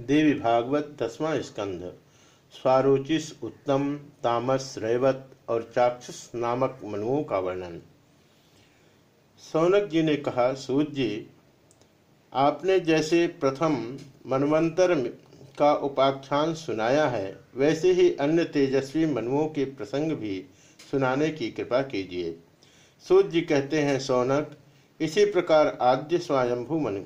देवी भागवत दसवां स्कंध। स्वारोचिस उत्तम, तामस रैवत और चाक्षुष नामक मनुओं का वर्णन। सौनक जी ने कहा, सूत जी, आपने जैसे प्रथम मनवंतर का उपाख्यान सुनाया है, वैसे ही अन्य तेजस्वी मनुओं के प्रसंग भी सुनाने की कृपा कीजिए। सूत जी कहते हैं, सौनक, इसी प्रकार आद्य स्वयंभू मनु